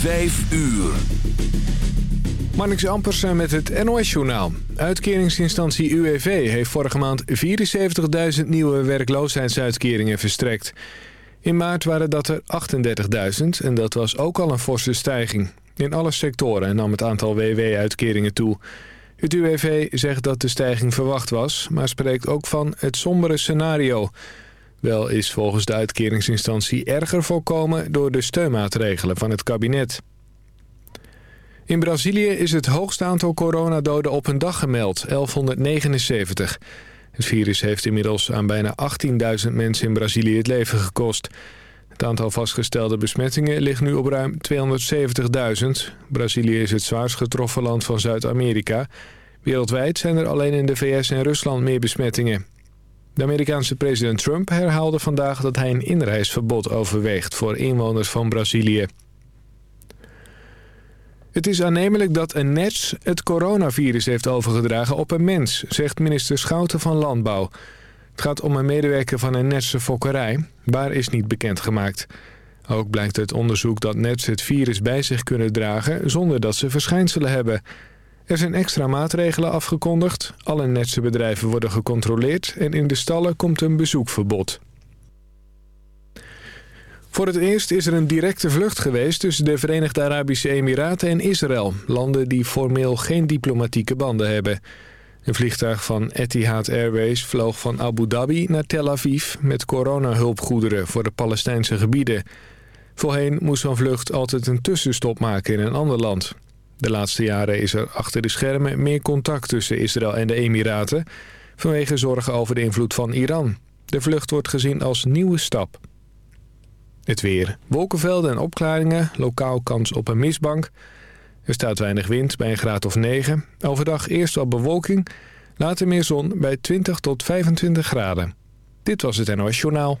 Vijf uur. Marnix Ampersen met het NOS-journaal. Uitkeringsinstantie UWV heeft vorige maand 74.000 nieuwe werkloosheidsuitkeringen verstrekt. In maart waren dat er 38.000 en dat was ook al een forse stijging. In alle sectoren nam het aantal WW-uitkeringen toe. Het UWV zegt dat de stijging verwacht was, maar spreekt ook van het sombere scenario. Wel is volgens de uitkeringsinstantie erger voorkomen door de steunmaatregelen van het kabinet. In Brazilië is het hoogste aantal coronadoden op een dag gemeld, 1179. Het virus heeft inmiddels aan bijna 18.000 mensen in Brazilië het leven gekost. Het aantal vastgestelde besmettingen ligt nu op ruim 270.000. Brazilië is het zwaarst getroffen land van Zuid-Amerika. Wereldwijd zijn er alleen in de VS en Rusland meer besmettingen. De Amerikaanse president Trump herhaalde vandaag dat hij een inreisverbod overweegt voor inwoners van Brazilië. Het is aannemelijk dat een nets het coronavirus heeft overgedragen op een mens, zegt minister Schouten van Landbouw. Het gaat om een medewerker van een netse fokkerij. Waar is niet bekendgemaakt. Ook blijkt uit onderzoek dat nets het virus bij zich kunnen dragen zonder dat ze verschijnselen hebben. Er zijn extra maatregelen afgekondigd. Alle netse bedrijven worden gecontroleerd en in de stallen komt een bezoekverbod. Voor het eerst is er een directe vlucht geweest tussen de Verenigde Arabische Emiraten en Israël. Landen die formeel geen diplomatieke banden hebben. Een vliegtuig van Etihad Airways vloog van Abu Dhabi naar Tel Aviv... met coronahulpgoederen voor de Palestijnse gebieden. Voorheen moest zo'n vlucht altijd een tussenstop maken in een ander land. De laatste jaren is er achter de schermen meer contact tussen Israël en de Emiraten... vanwege zorgen over de invloed van Iran. De vlucht wordt gezien als nieuwe stap. Het weer. Wolkenvelden en opklaringen. Lokaal kans op een mistbank. Er staat weinig wind bij een graad of 9. Overdag eerst wat bewolking. Later meer zon bij 20 tot 25 graden. Dit was het NOS Journaal.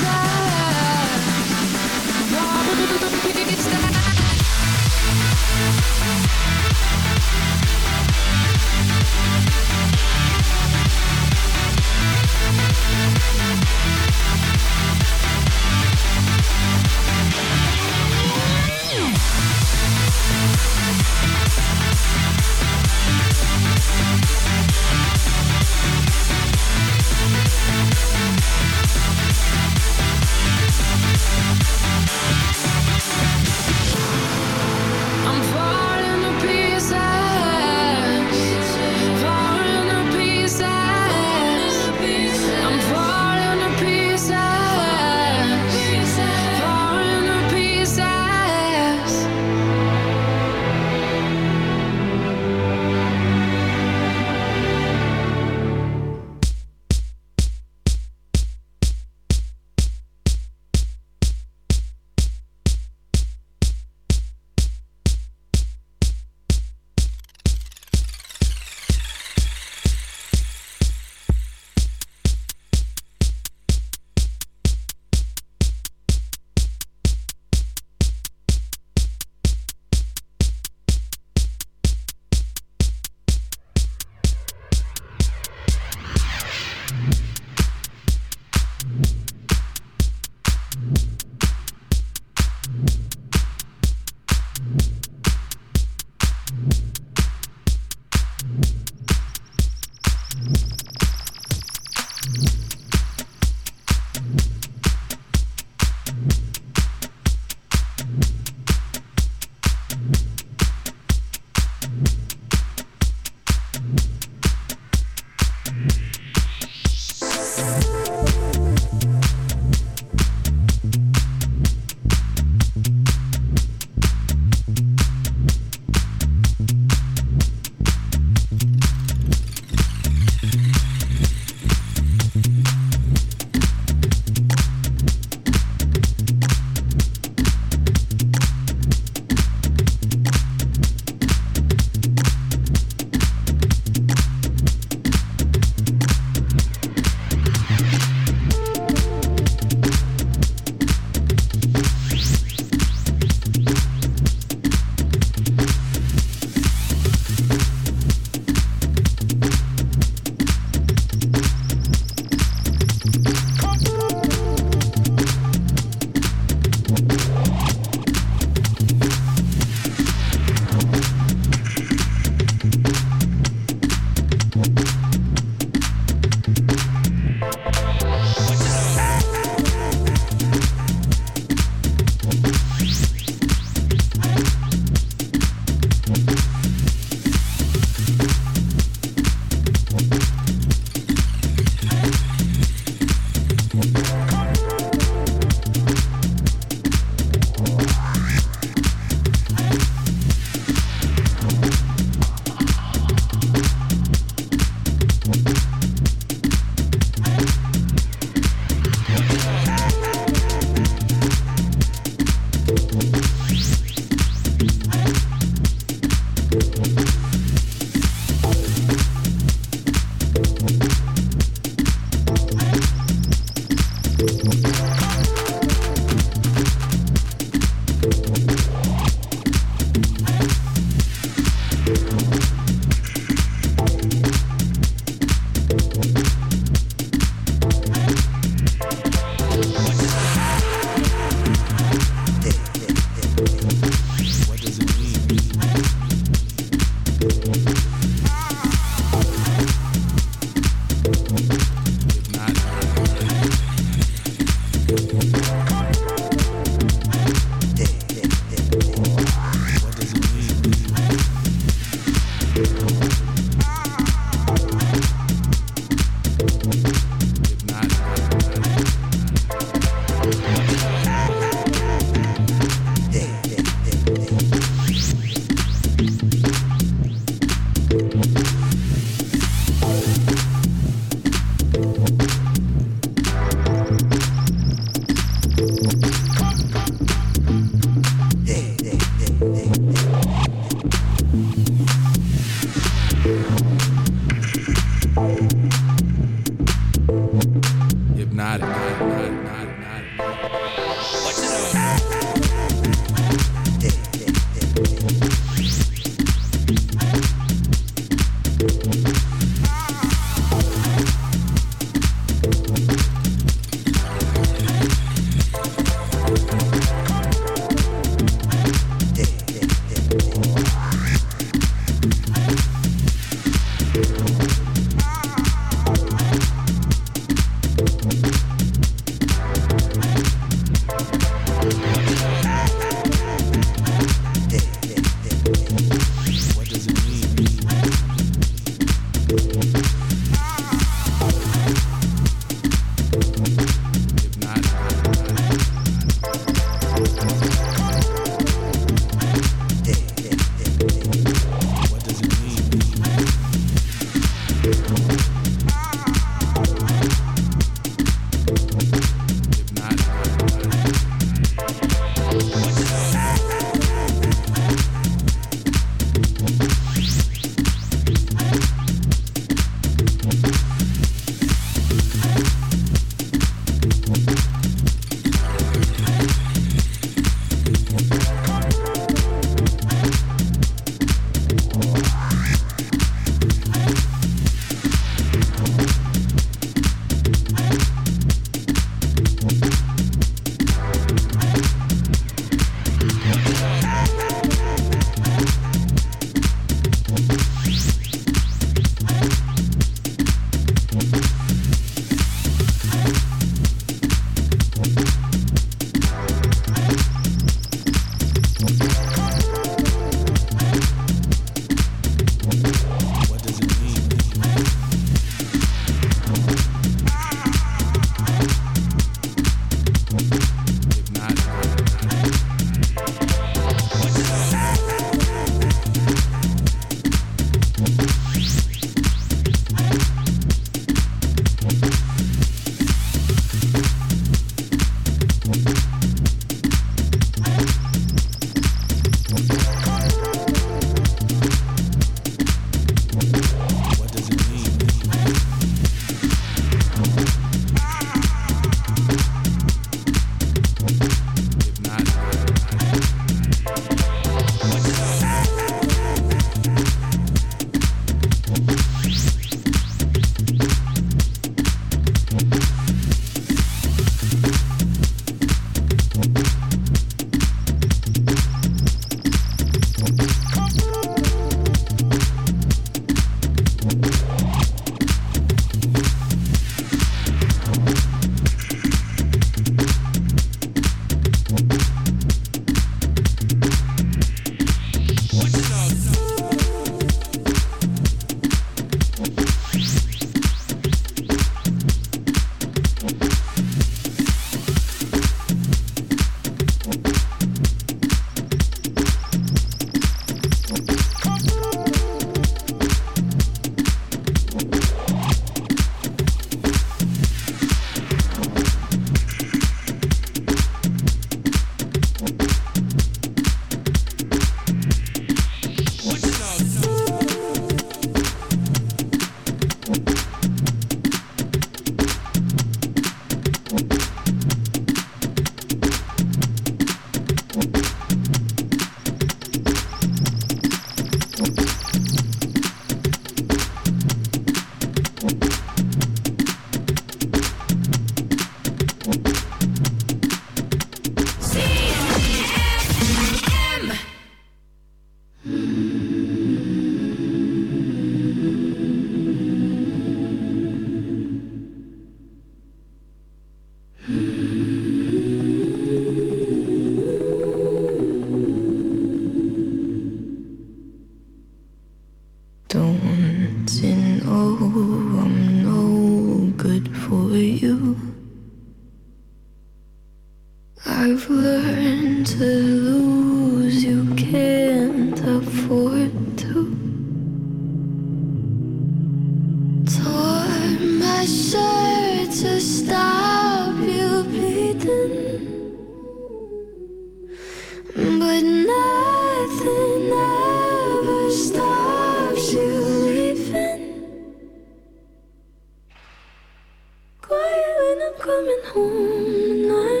Coming home and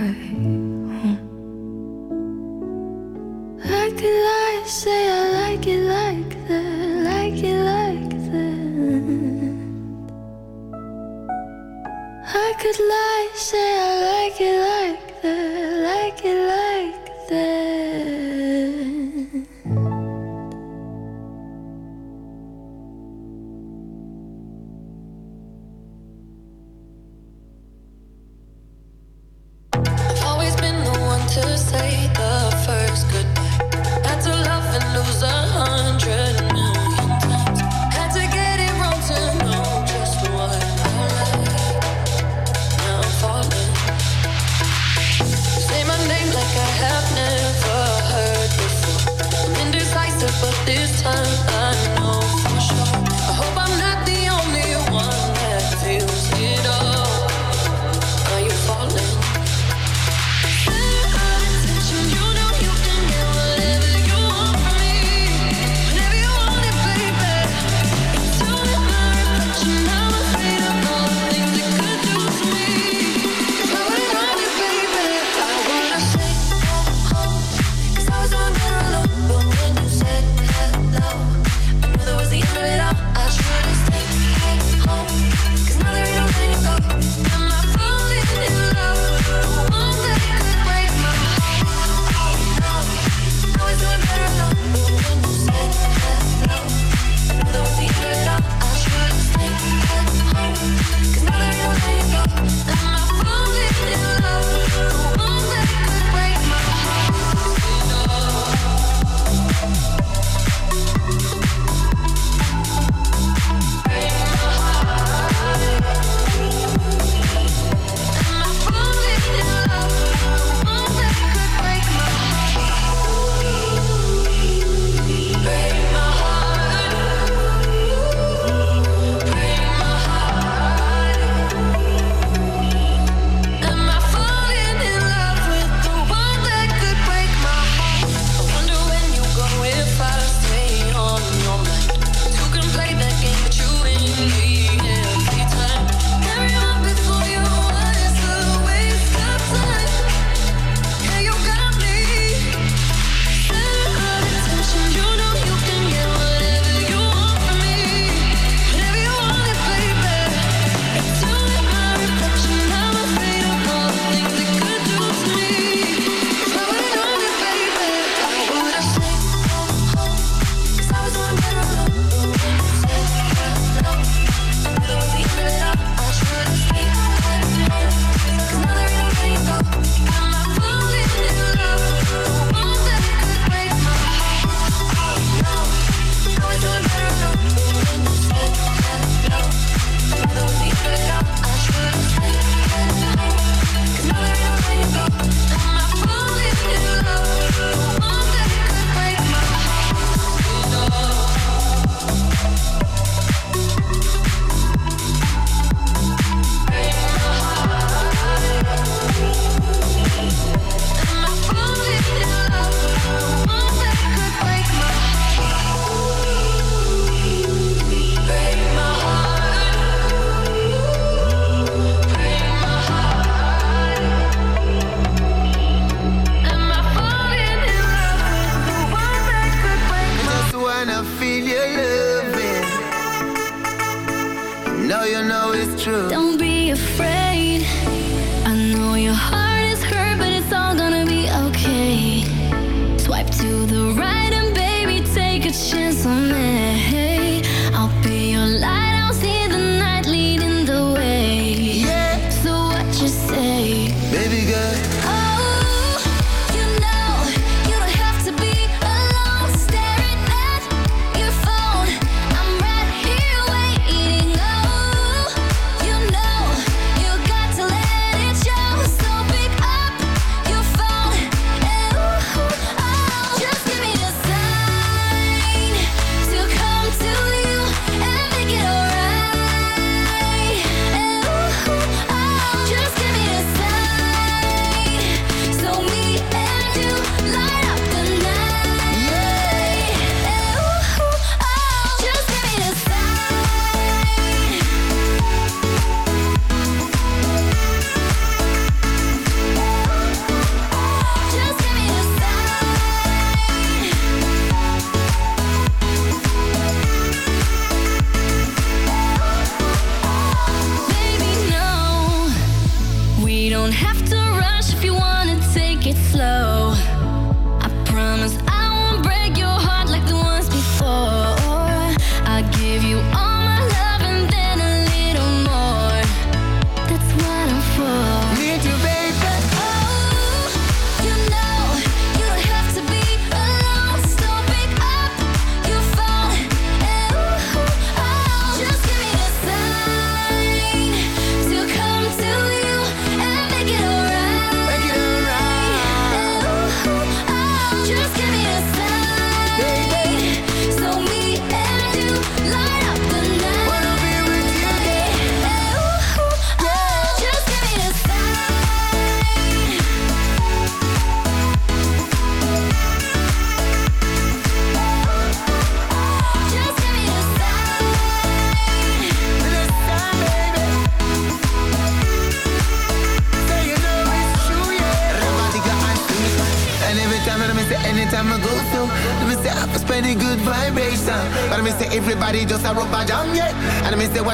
way home. Like the say.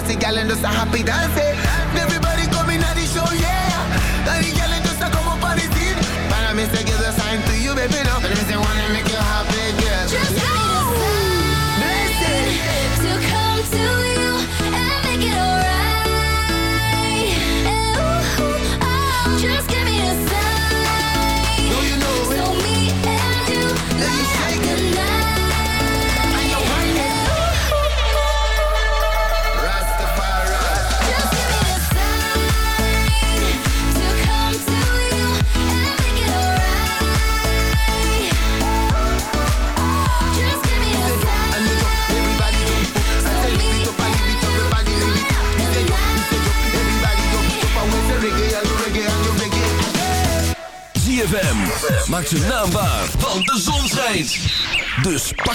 Party gal and just a happy dancer.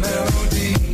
melody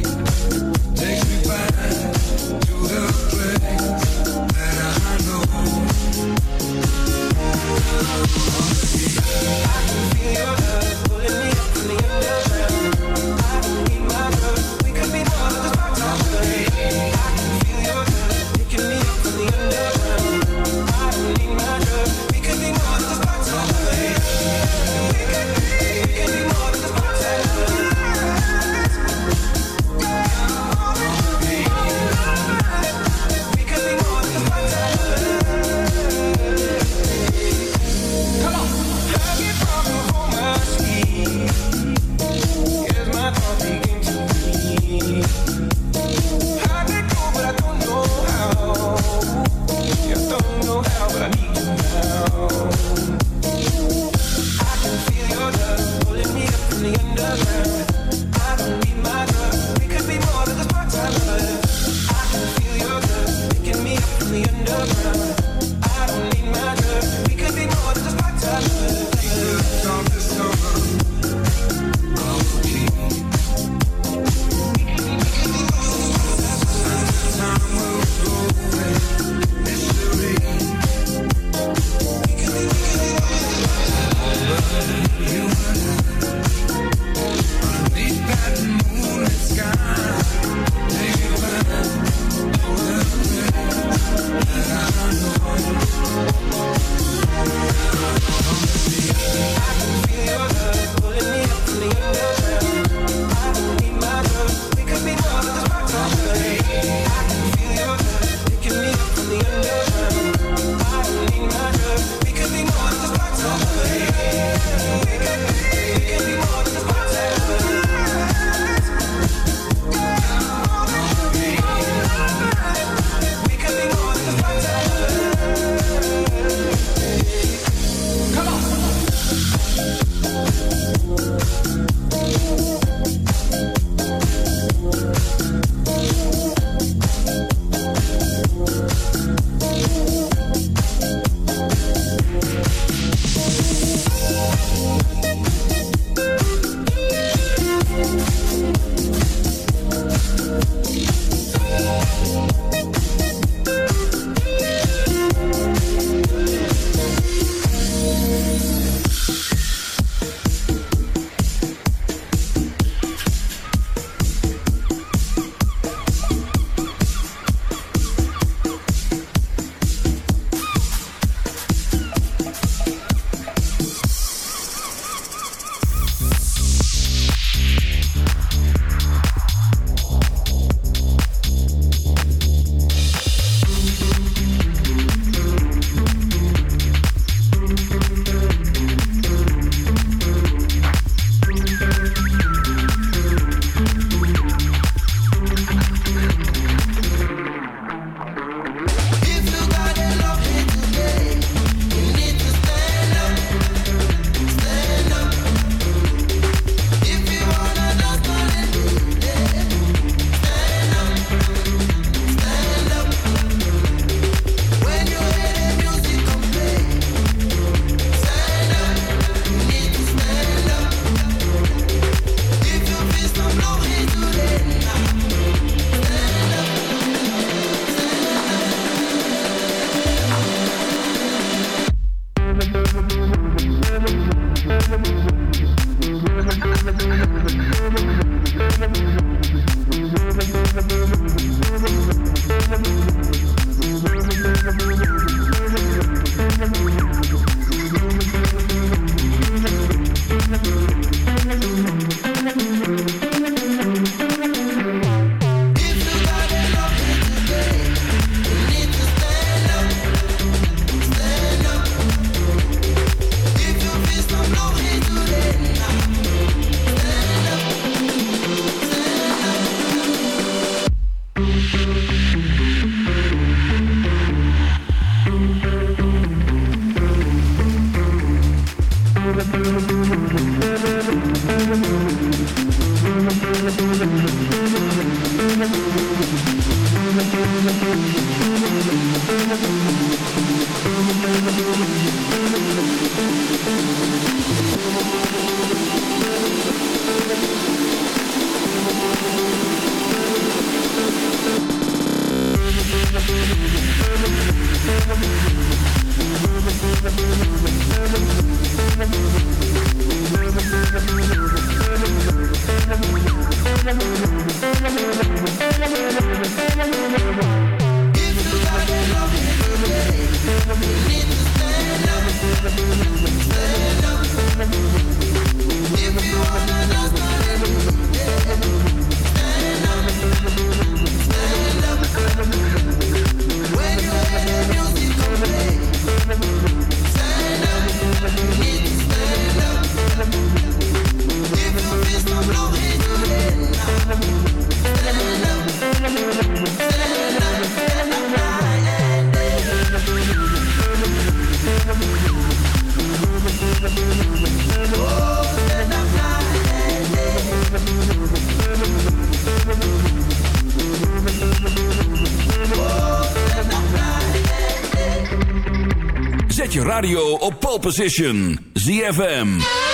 op pole position. ZFM.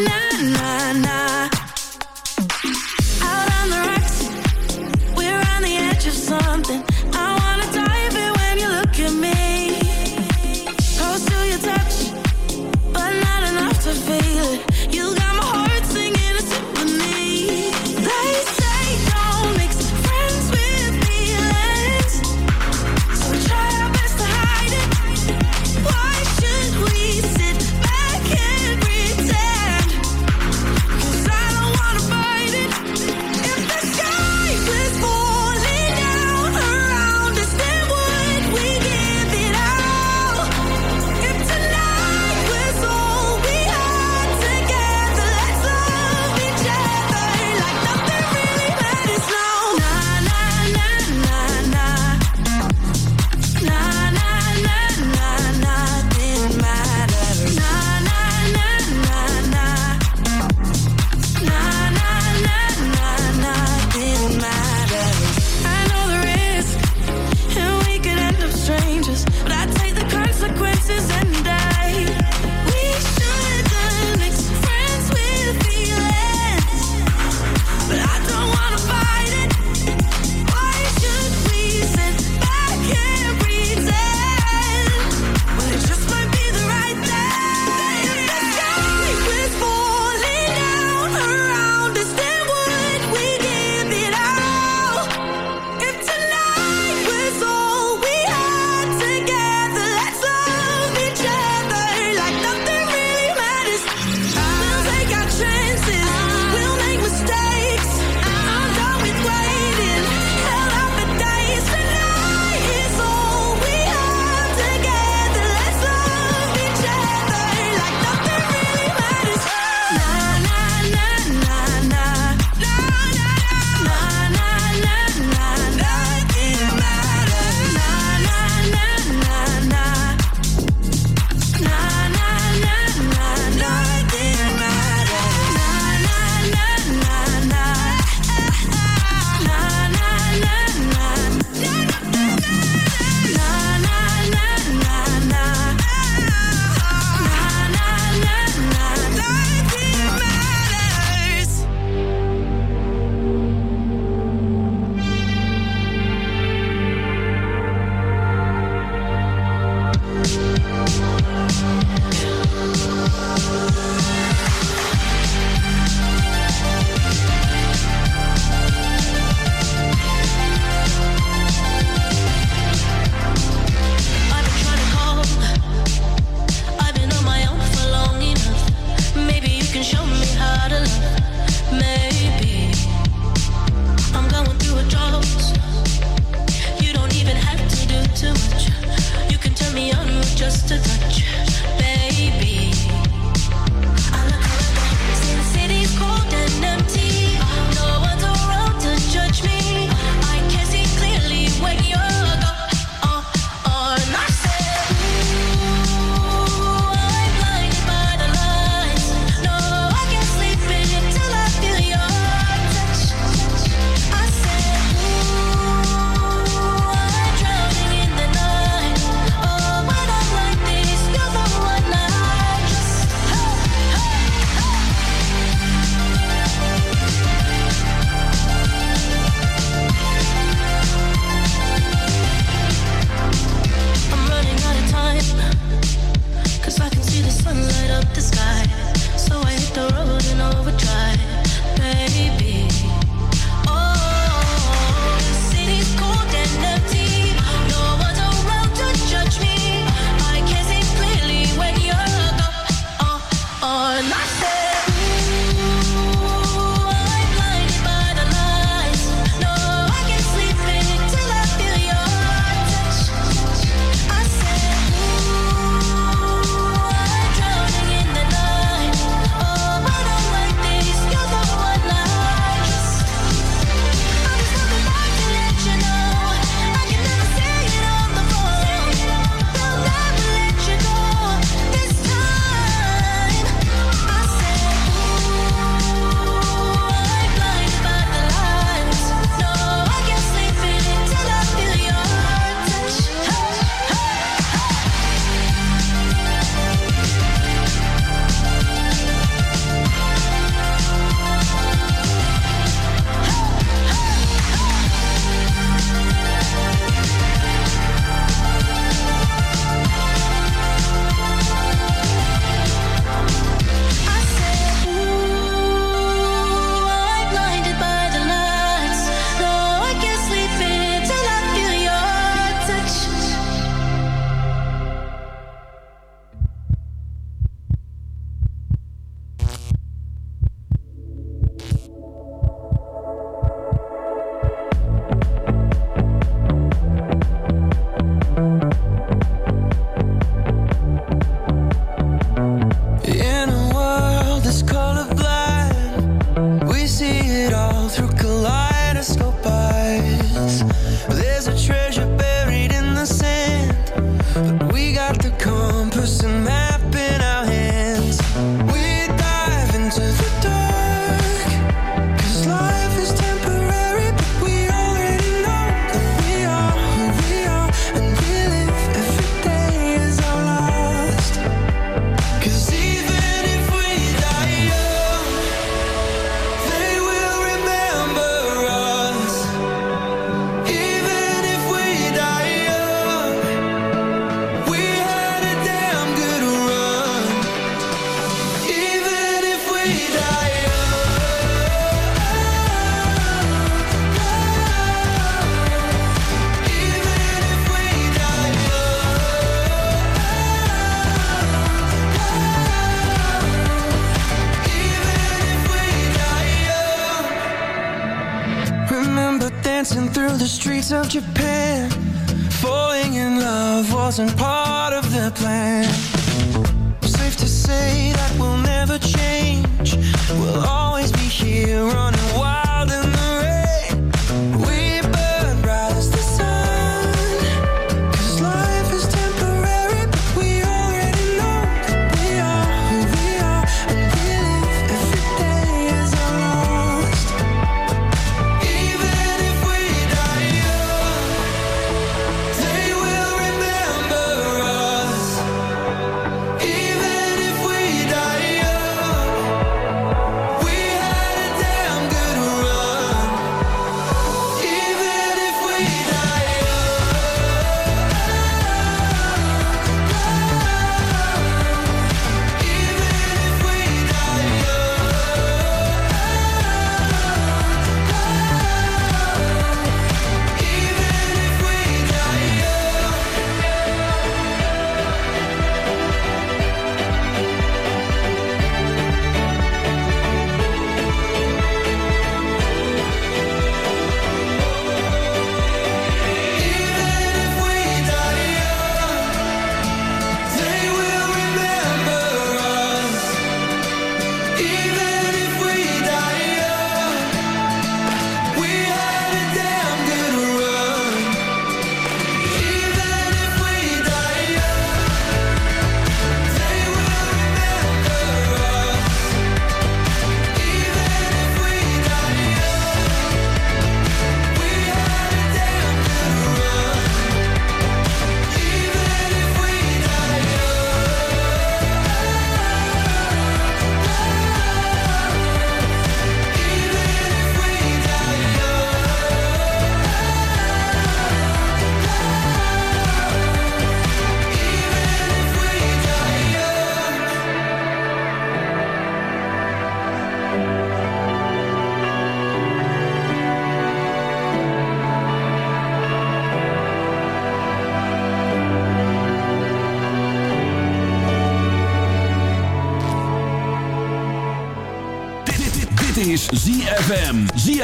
night.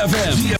ZFM.